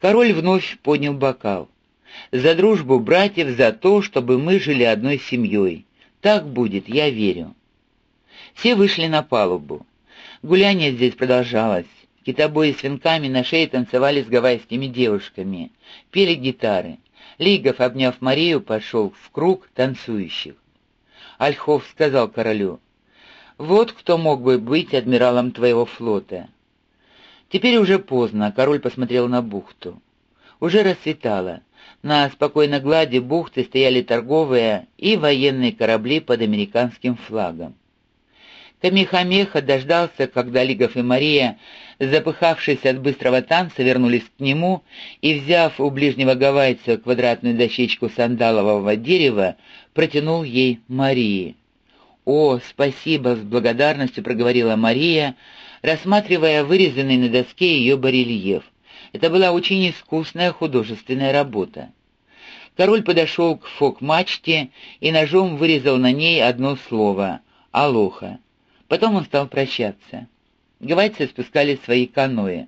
Король вновь поднял бокал. «За дружбу братьев, за то, чтобы мы жили одной семьей. Так будет, я верю». Все вышли на палубу. Гуляние здесь продолжалось. Китобои с венками на шее танцевали с гавайскими девушками, пели гитары. Лигов, обняв Марию, пошел в круг танцующих. Ольхов сказал королю, «Вот кто мог бы быть адмиралом твоего флота». Теперь уже поздно, король посмотрел на бухту. Уже расцветало. На спокойной глади бухты стояли торговые и военные корабли под американским флагом. Камихамеха дождался, когда Лигов и Мария, запыхавшись от быстрого танца, вернулись к нему и, взяв у ближнего гавайца квадратную дощечку сандалового дерева, протянул ей Марии. «О, спасибо!» — с благодарностью проговорила Мария, рассматривая вырезанный на доске ее барельеф. Это была очень искусная художественная работа. Король подошел к фок-мачте и ножом вырезал на ней одно слово — «Алоха». Потом он стал прощаться. Гавайцы спускали свои каноэ.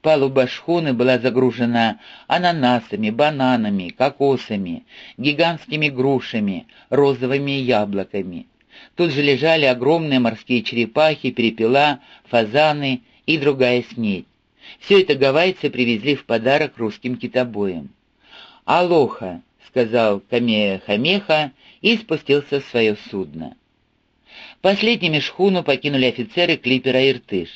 Палуба шхуны была загружена ананасами, бананами, кокосами, гигантскими грушами, розовыми яблоками. Тут же лежали огромные морские черепахи, перепела, фазаны и другая снедь. Все это гавайцы привезли в подарок русским китобоям. «Алоха», — сказал Камея Хамеха и спустился в свое судно. Последними шхуну покинули офицеры клипера «Иртыш».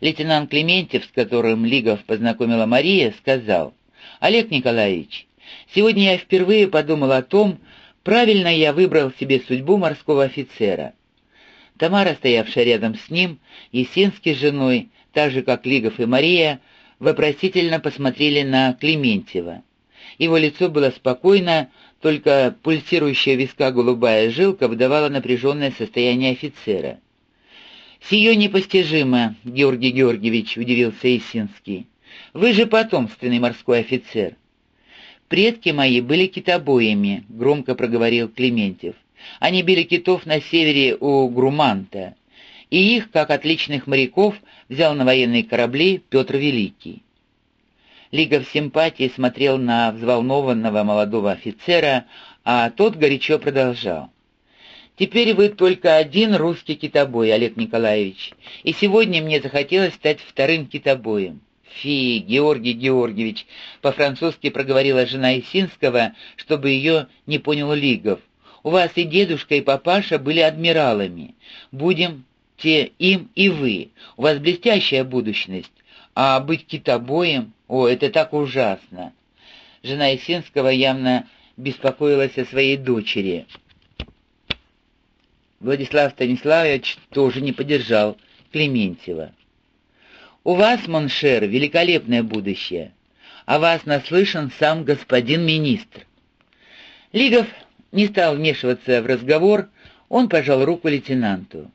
Лейтенант Клементьев, с которым Лигов познакомила Мария, сказал, «Олег Николаевич, сегодня я впервые подумал о том, правильно я выбрал себе судьбу морского офицера». Тамара, стоявшая рядом с ним, Есинский с женой, так же, как Лигов и Мария, вопросительно посмотрели на Клементьева. Его лицо было спокойно, только пульсирующая виска голубая жилка выдавала напряженное состояние офицера. «Сие непостижимо, Георгий Георгиевич», — удивился Исинский. «Вы же потомственный морской офицер». «Предки мои были китобоями», — громко проговорил Клементьев. «Они били китов на севере у Груманта, и их, как отличных моряков, взял на военные корабли Петр Великий. Лига в симпатии смотрел на взволнованного молодого офицера, а тот горячо продолжал. «Теперь вы только один русский китобой, Олег Николаевич, и сегодня мне захотелось стать вторым китобоем». «Фи, Георгий Георгиевич», — по-французски проговорила жена Исинского, чтобы ее не понял Лигов. «У вас и дедушка, и папаша были адмиралами. Будем те им и вы. У вас блестящая будущность. А быть китобоем, о, это так ужасно. Жена Исинского явно беспокоилась о своей дочери. Владислав Станиславович тоже не поддержал Клементьева. «У вас, mon cher, великолепное будущее. о вас наслышан сам господин министр». Лигов не стал вмешиваться в разговор, он пожал руку лейтенанту.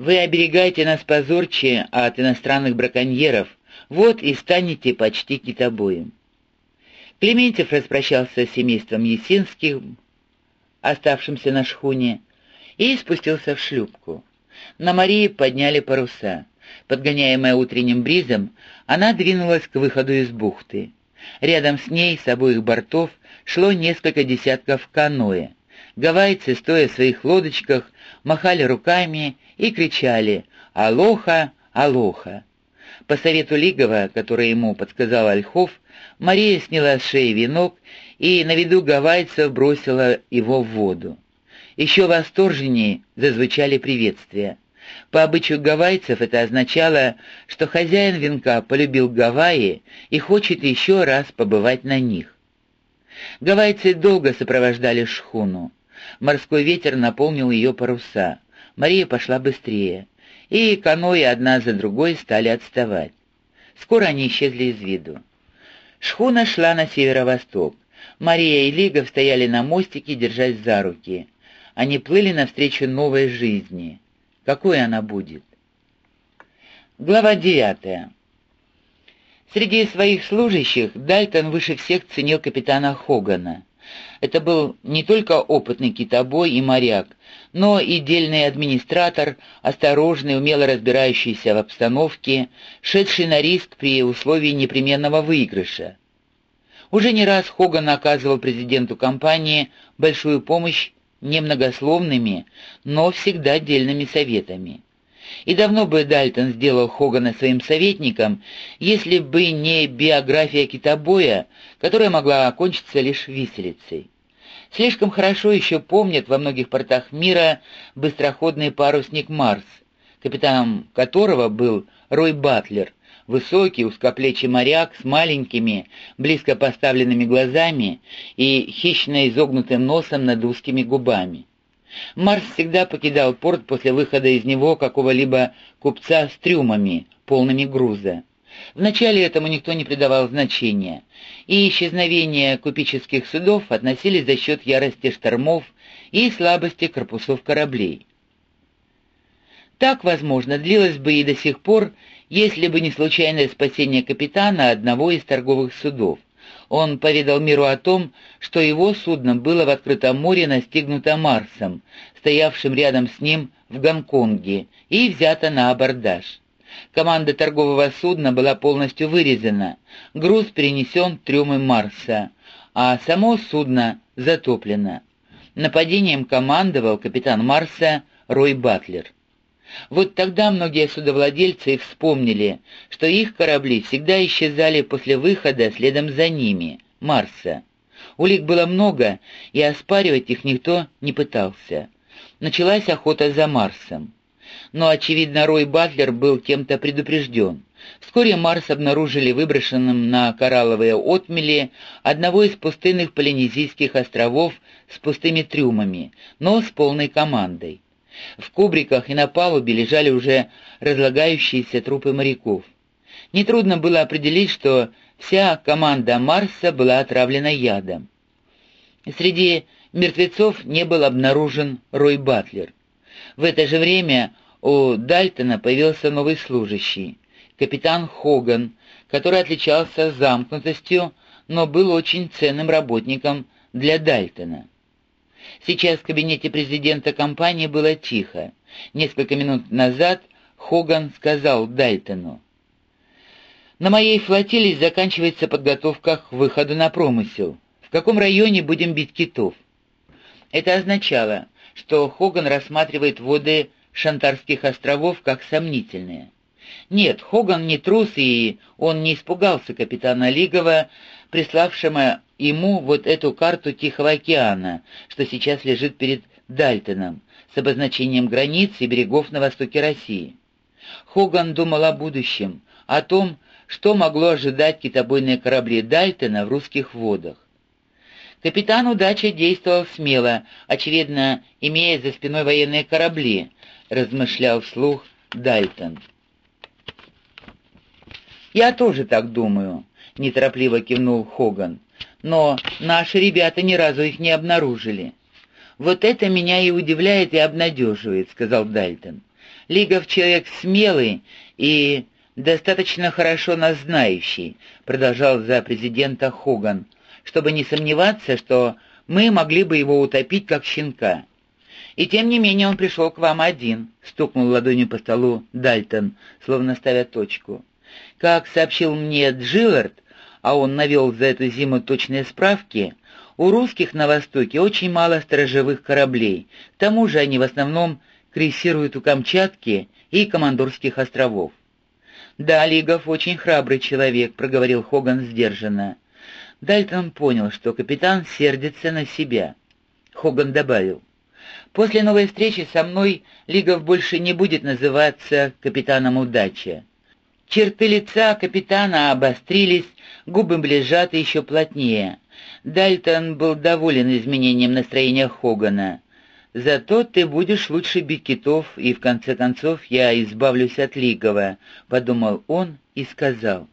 Вы оберегаете нас позорче от иностранных браконьеров, вот и станете почти китобоем». Клементьев распрощался с семейством Есинских, оставшимся на шхуне, и спустился в шлюпку. На Марии подняли паруса. Подгоняемая утренним бризом, она двинулась к выходу из бухты. Рядом с ней, с обоих бортов, шло несколько десятков каноэ. Гавайцы, стоя в своих лодочках, махали руками и кричали «Алоха! Алоха!». По совету Лигова, который ему подсказал Ольхов, Мария сняла с шеи венок и на виду гавайцев бросила его в воду. Еще восторженнее зазвучали приветствия. По обычаю гавайцев это означало, что хозяин венка полюбил Гавайи и хочет еще раз побывать на них. Гавайцы долго сопровождали шхуну. Морской ветер наполнил ее паруса. Мария пошла быстрее, и каноэ одна за другой стали отставать. Скоро они исчезли из виду. Шхуна шла на северо-восток. Мария и Лигов стояли на мостике, держась за руки. Они плыли навстречу новой жизни. Какой она будет? Глава девятая. Среди своих служащих Дальтон выше всех ценил капитана Хогана. Это был не только опытный китобой и моряк, но и дельный администратор, осторожный, умело разбирающийся в обстановке, шедший на риск при условии непременного выигрыша. Уже не раз Хоган оказывал президенту компании большую помощь немногословными, но всегда дельными советами. И давно бы Дальтон сделал Хогана своим советником, если бы не биография китобоя, которая могла окончиться лишь виселицей. Слишком хорошо еще помнят во многих портах мира быстроходный парусник «Марс», капитаном которого был Рой Батлер, высокий, узкоплечий моряк с маленькими, близко поставленными глазами и хищно изогнутым носом над узкими губами. Марс всегда покидал порт после выхода из него какого-либо купца с трюмами, полными груза. Вначале этому никто не придавал значения, и исчезновение купеческих судов относились за счет ярости штормов и слабости корпусов кораблей. Так, возможно, длилось бы и до сих пор, если бы не случайное спасение капитана одного из торговых судов. Он поведал миру о том, что его судно было в открытом море настигнуто Марсом, стоявшим рядом с ним в Гонконге, и взято на абордаж. Команда торгового судна была полностью вырезана, груз перенесен трюмы Марса, а само судно затоплено. Нападением командовал капитан Марса Рой Батлер. Вот тогда многие судовладельцы вспомнили, что их корабли всегда исчезали после выхода следом за ними, Марса. Улик было много, и оспаривать их никто не пытался. Началась охота за Марсом но, очевидно, Рой Батлер был кем-то предупрежден. Вскоре Марс обнаружили выброшенным на коралловые отмели одного из пустынных Полинезийских островов с пустыми трюмами, но с полной командой. В кубриках и на палубе лежали уже разлагающиеся трупы моряков. Нетрудно было определить, что вся команда Марса была отравлена ядом. Среди мертвецов не был обнаружен Рой Батлер. В это же время у Дальтона появился новый служащий, капитан Хоган, который отличался замкнутостью, но был очень ценным работником для Дальтона. Сейчас в кабинете президента компании было тихо. Несколько минут назад Хоган сказал Дальтону. «На моей флотилии заканчивается подготовка к выходу на промысел. В каком районе будем бить китов?» Это означало, что Хоган рассматривает воды Шантарских островов как сомнительные. Нет, Хоган не трус, и он не испугался капитана Лигова, приславшего ему вот эту карту Тихого океана, что сейчас лежит перед Дальтоном, с обозначением границ и берегов на востоке России. Хоган думал о будущем, о том, что могло ожидать китобойные корабли Дальтона в русских водах. Капитан «Удача» действовал смело, очевидно, имея за спиной военные корабли, размышлял вслух Дальтон. «Я тоже так думаю», — неторопливо кивнул Хоган. «Но наши ребята ни разу их не обнаружили». «Вот это меня и удивляет и обнадеживает», — сказал Дальтон. «Лигов человек смелый и достаточно хорошо нас знающий», — продолжал за президента Хоган, «чтобы не сомневаться, что мы могли бы его утопить, как щенка. «И тем не менее он пришел к вам один», — стукнул ладонью по столу Дальтон, словно ставя точку. «Как сообщил мне Джиллард, а он навел за эту зиму точные справки, у русских на Востоке очень мало сторожевых кораблей, к тому же они в основном крейсируют у Камчатки и Командорских островов. «Да, Лигов очень храбрый человек», — проговорил Хоган сдержанно. Дальтон понял, что капитан сердится на себя. Хоган добавил. После новой встречи со мной Лигов больше не будет называться капитаном удачи. Черты лица капитана обострились, губы были сжаты еще плотнее. Дальтон был доволен изменением настроения Хогана. «Зато ты будешь лучше бить китов, и в конце концов я избавлюсь от Лигова», — подумал он и сказал.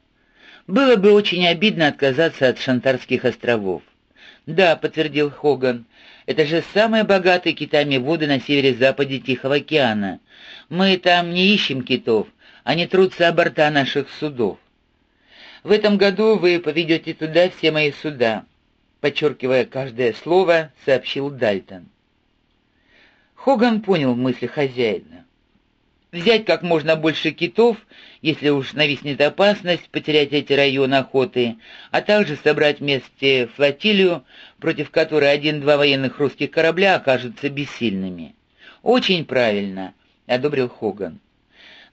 «Было бы очень обидно отказаться от Шантарских островов». «Да», — подтвердил Хоган, это же самые богатые китами воды на севере-западе Тихого океана. Мы там не ищем китов, они трутся о борта наших судов. В этом году вы поведете туда все мои суда», — подчеркивая каждое слово, сообщил Дальтон. Хоган понял мысли хозяина. Взять как можно больше китов, если уж нависнет опасность потерять эти районы охоты, а также собрать вместе флотилию, против которой один-два военных русских корабля окажутся бессильными. «Очень правильно», — одобрил Хоган.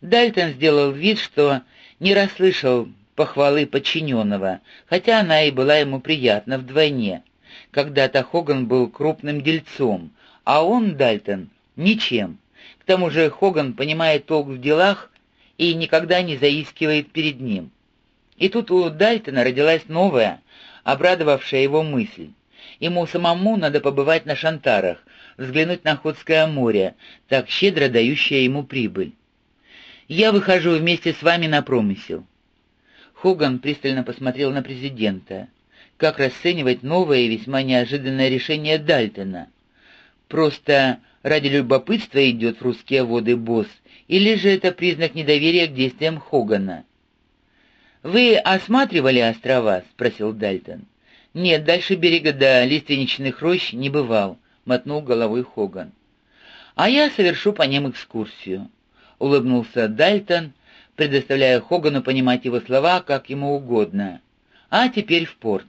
Дальтон сделал вид, что не расслышал похвалы подчиненного, хотя она и была ему приятна вдвойне. Когда-то Хоган был крупным дельцом, а он, Дальтон, ничем. К тому же Хоган понимает толк в делах и никогда не заискивает перед ним. И тут у Дальтона родилась новая, обрадовавшая его мысль. Ему самому надо побывать на Шантарах, взглянуть на Охотское море, так щедро дающее ему прибыль. «Я выхожу вместе с вами на промысел». Хоган пристально посмотрел на президента. Как расценивать новое и весьма неожиданное решение Дальтона? Просто ради любопытства идет в русские воды босс, или же это признак недоверия к действиям Хогана? «Вы осматривали острова?» — спросил Дальтон. «Нет, дальше берега до лиственничных рощ не бывал», — мотнул головой Хоган. «А я совершу по ним экскурсию», — улыбнулся Дальтон, предоставляя Хогану понимать его слова как ему угодно. «А теперь в порт».